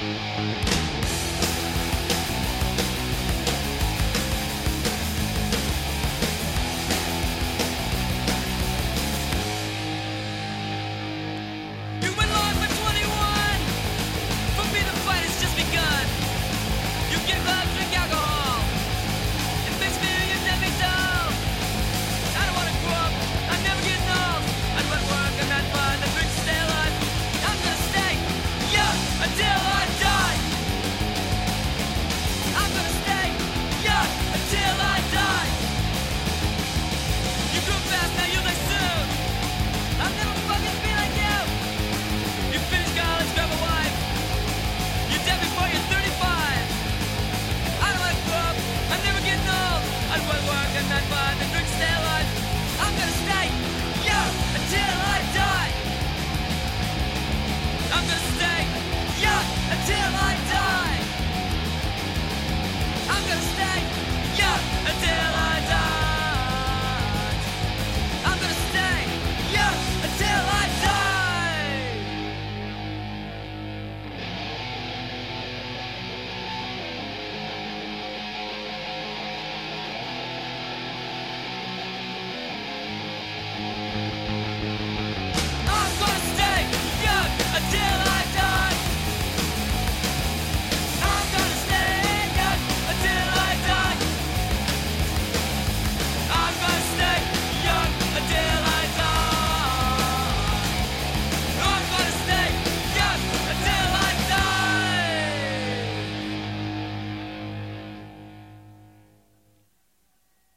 Música till I